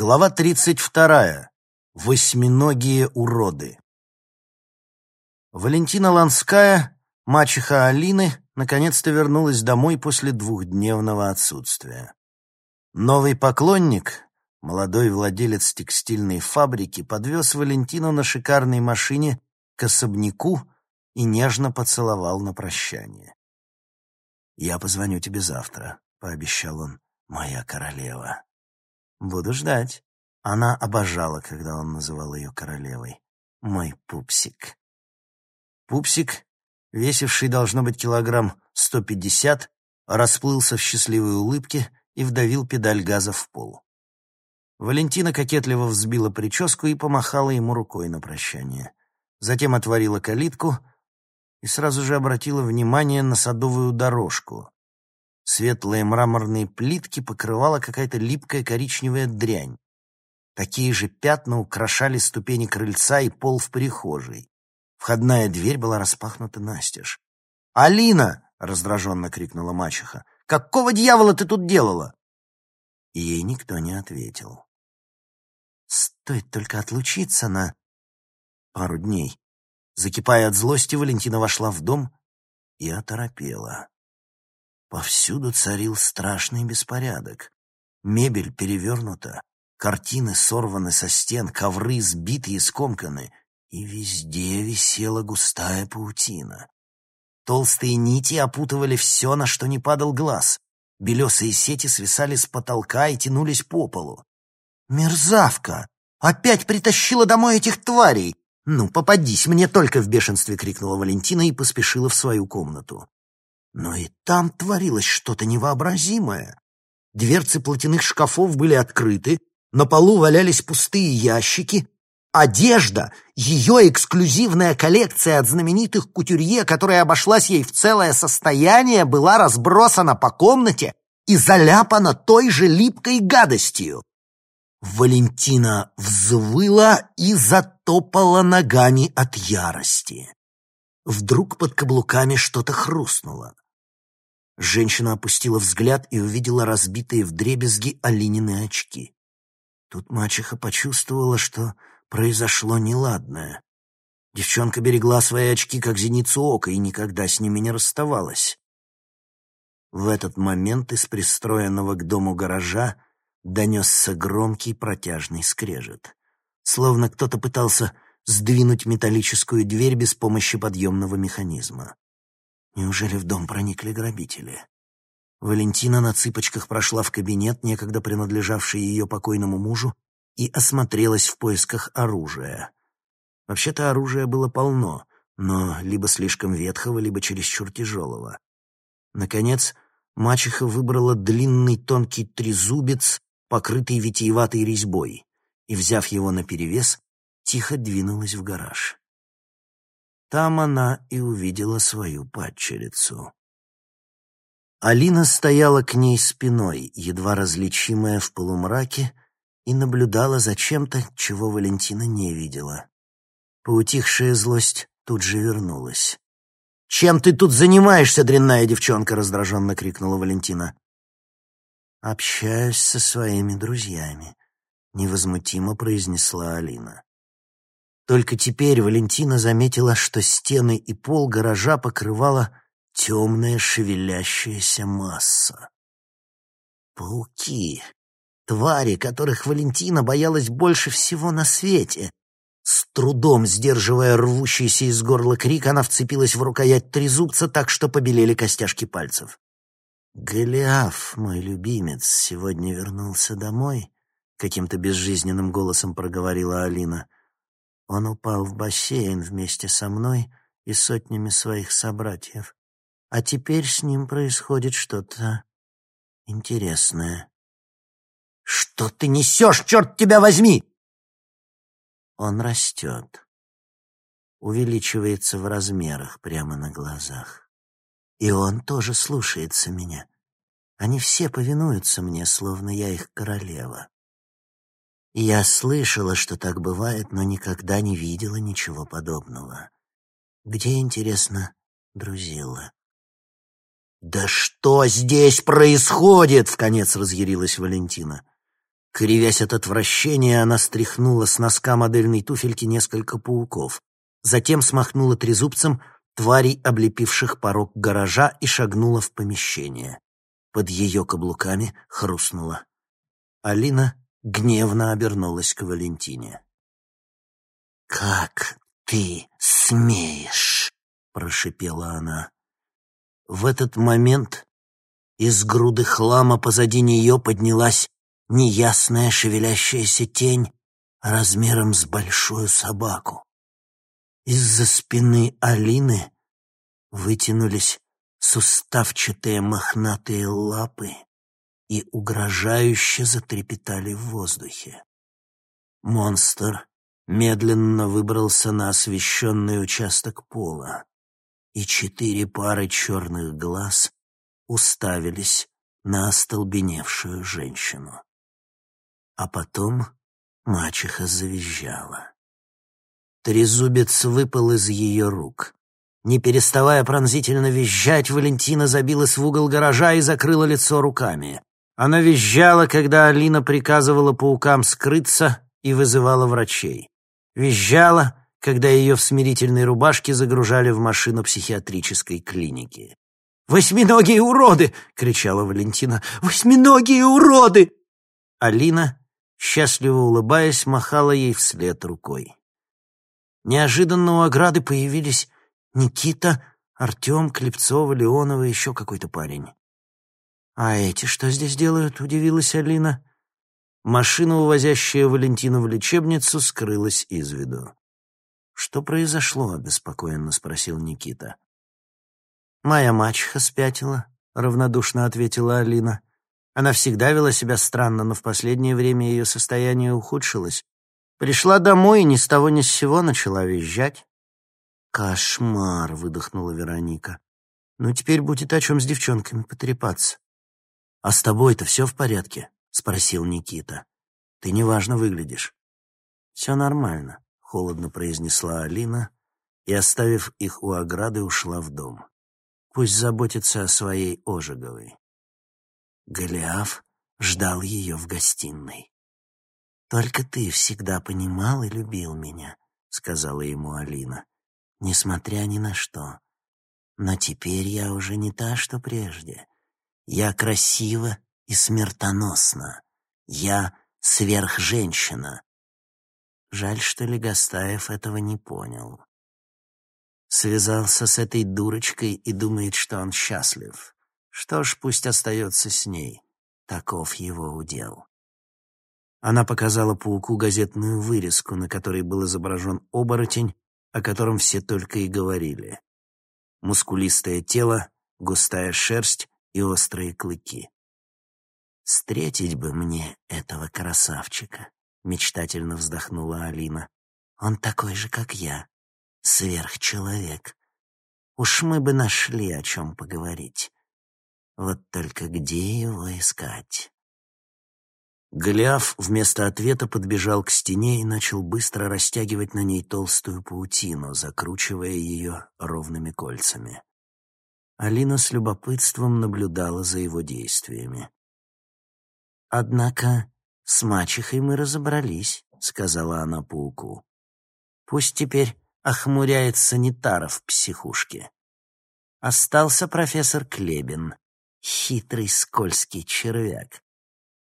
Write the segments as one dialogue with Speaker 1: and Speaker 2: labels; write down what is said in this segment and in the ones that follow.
Speaker 1: Глава 32. Восьминогие уроды. Валентина Ланская, мачеха Алины, наконец-то вернулась домой после двухдневного отсутствия. Новый поклонник, молодой владелец текстильной фабрики, подвез Валентину на шикарной машине к особняку и нежно поцеловал на прощание. «Я позвоню тебе завтра», — пообещал он, — «моя королева». «Буду ждать». Она обожала, когда он называл ее королевой. «Мой пупсик». Пупсик, весивший, должно быть, килограмм сто пятьдесят, расплылся в счастливой улыбке и вдавил педаль газа в пол. Валентина кокетливо взбила прическу и помахала ему рукой на прощание. Затем отворила калитку и сразу же обратила внимание на садовую дорожку. Светлые мраморные плитки покрывала какая-то липкая коричневая дрянь. Такие же пятна украшали ступени крыльца и пол в прихожей. Входная дверь была распахнута настежь. «Алина!» — раздраженно крикнула мачеха. «Какого дьявола ты тут делала?» И ей никто не ответил. Стоит только отлучиться на пару дней. Закипая от злости, Валентина вошла в дом и оторопела. Повсюду царил страшный беспорядок. Мебель перевернута, картины сорваны со стен, ковры сбиты и скомканы, и везде висела густая паутина. Толстые нити опутывали все, на что не падал глаз. Белесые сети свисали с потолка и тянулись по полу. «Мерзавка! Опять притащила домой этих тварей! Ну, попадись мне только!» — в бешенстве крикнула Валентина и поспешила в свою комнату. Но и там творилось что-то невообразимое. Дверцы платяных шкафов были открыты, на полу валялись пустые ящики. Одежда, ее эксклюзивная коллекция от знаменитых кутюрье, которая обошлась ей в целое состояние, была разбросана по комнате и заляпана той же липкой гадостью. Валентина взвыла и затопала ногами от ярости. Вдруг под каблуками что-то хрустнуло. Женщина опустила взгляд и увидела разбитые вдребезги Алинины очки. Тут мачеха почувствовала, что произошло неладное. Девчонка берегла свои очки, как зеницу ока, и никогда с ними не расставалась. В этот момент из пристроенного к дому гаража донесся громкий протяжный скрежет. Словно кто-то пытался сдвинуть металлическую дверь без помощи подъемного механизма. Неужели в дом проникли грабители? Валентина на цыпочках прошла в кабинет, некогда принадлежавший ее покойному мужу, и осмотрелась в поисках оружия. Вообще-то оружия было полно, но либо слишком ветхого, либо чересчур тяжелого. Наконец, мачеха выбрала длинный тонкий трезубец, покрытый витиеватой резьбой, и, взяв его наперевес, тихо двинулась в гараж. Там она и увидела свою падчерицу. Алина стояла к ней спиной, едва различимая в полумраке, и наблюдала за чем-то, чего Валентина не видела. Поутихшая злость тут же вернулась. «Чем ты тут занимаешься, дрянная девчонка?» — раздраженно крикнула Валентина. «Общаюсь со своими друзьями», — невозмутимо произнесла Алина. Только теперь Валентина заметила, что стены и пол гаража покрывала темная шевелящаяся масса. Пауки, твари, которых Валентина боялась больше всего на свете. С трудом сдерживая рвущийся из горла крик, она вцепилась в рукоять трезубца так, что побелели костяшки пальцев. «Голиаф, мой любимец, сегодня вернулся домой?» — каким-то безжизненным голосом проговорила Алина — он упал в бассейн вместе со мной и сотнями своих собратьев. А теперь с ним происходит что-то интересное. «Что ты несешь, черт тебя возьми?» Он растет, увеличивается в размерах прямо на глазах. И он тоже слушается меня. Они все повинуются мне, словно я их королева. Я слышала, что так бывает, но никогда не видела ничего подобного. Где, интересно, друзила? «Да что здесь происходит?» — вконец разъярилась Валентина. Кривясь от отвращения, она стряхнула с носка модельной туфельки несколько пауков. Затем смахнула трезубцем тварей, облепивших порог гаража, и шагнула в помещение. Под ее каблуками хрустнула. Алина гневно обернулась к Валентине. «Как ты смеешь?» — прошипела она. В этот момент из груды хлама позади нее поднялась неясная шевелящаяся тень размером с большую собаку. Из-за спины Алины вытянулись суставчатые мохнатые лапы и угрожающе затрепетали в воздухе. Монстр медленно выбрался на освещенный участок пола, и четыре пары черных глаз уставились на остолбеневшую женщину. А потом мачеха завизжала. Трезубец выпал из ее рук. Не переставая пронзительно визжать, Валентина забилась в угол гаража и закрыла лицо руками. Она визжала, когда Алина приказывала паукам скрыться и вызывала врачей. Визжала, когда ее в смирительной рубашке загружали в машину психиатрической клиники. «Восьминогие уроды!» — кричала Валентина. «Восьминогие уроды!» Алина, счастливо улыбаясь, махала ей вслед рукой. Неожиданно у ограды появились Никита, Артем, Клепцова, Леонова и еще какой-то парень. «А эти что здесь делают?» — удивилась Алина. Машина, увозящая Валентину в лечебницу, скрылась из виду. «Что произошло?» — обеспокоенно спросил Никита. «Моя мачеха спятила», — равнодушно ответила Алина. Она всегда вела себя странно, но в последнее время ее состояние ухудшилось. Пришла домой и ни с того ни с сего начала визжать. «Кошмар!» — выдохнула Вероника. «Ну, теперь будет о чем с девчонками потрепаться». «А с тобой-то все в порядке?» — спросил Никита. «Ты неважно выглядишь». «Все нормально», — холодно произнесла Алина и, оставив их у ограды, ушла в дом. Пусть заботится о своей Ожеговой. Голиаф ждал ее в гостиной. «Только ты всегда понимал и любил меня», — сказала ему Алина, — «несмотря ни на что. Но теперь я уже не та, что прежде. Я красива и смертоносна. Я сверхженщина». Жаль, что Легостаев этого не понял. Связался с этой дурочкой и думает, что он счастлив. Что ж, пусть остается с ней. Таков его удел. Она показала пауку газетную вырезку, на которой был изображен оборотень, о котором все только и говорили. Мускулистое тело, густая шерсть и острые клыки. «Встретить бы мне этого красавчика», — мечтательно вздохнула Алина. «Он такой же, как я, сверхчеловек. Уж мы бы нашли, о чем поговорить. Вот только где его искать?» Голиаф вместо ответа подбежал к стене и начал быстро растягивать на ней толстую паутину, закручивая ее ровными кольцами. Алина с любопытством наблюдала за его действиями. «Однако с мачехой мы разобрались», — сказала она пауку. «Пусть теперь охмуряет санитаров в психушке. Остался профессор Клебин, хитрый скользкий червяк.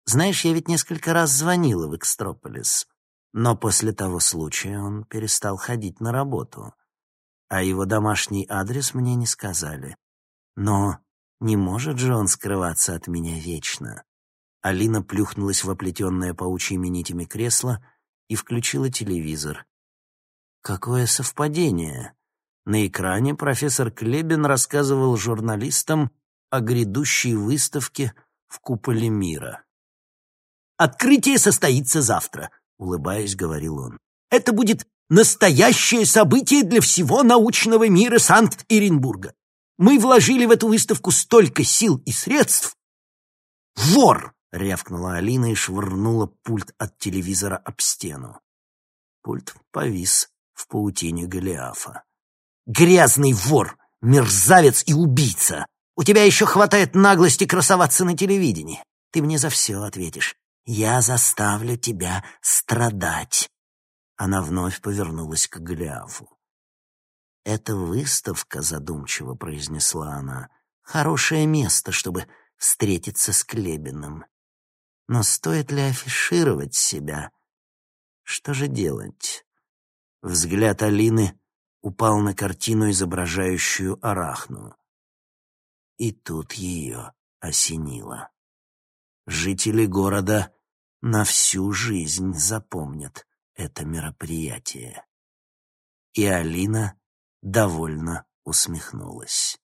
Speaker 1: Знаешь, я ведь несколько раз звонила в Экстрополис, но после того случая он перестал ходить на работу, а его домашний адрес мне не сказали. Но не может же он скрываться от меня вечно. Алина плюхнулась в оплетенное паучьими нитями кресло и включила телевизор. Какое совпадение! На экране профессор Клебин рассказывал журналистам о грядущей выставке в куполе мира. «Открытие состоится завтра», — улыбаясь, говорил он. «Это будет настоящее событие для всего научного мира Санкт-Иренбурга. Мы вложили в эту выставку столько сил и средств. Вор! рявкнула Алина и швырнула пульт от телевизора об стену. Пульт повис в паутине Голиафа. Грязный вор, мерзавец и убийца. У тебя еще хватает наглости красоваться на телевидении. Ты мне за все ответишь. Я заставлю тебя страдать. Она вновь повернулась к Голиафу. «Это выставка», — задумчиво произнесла она, — «хорошее место, чтобы встретиться с Клебиным. Но стоит ли афишировать себя? Что же делать?» Взгляд Алины упал на картину, изображающую арахну. И тут ее осенило. Жители города на всю жизнь запомнят это мероприятие. И Алина довольно усмехнулась.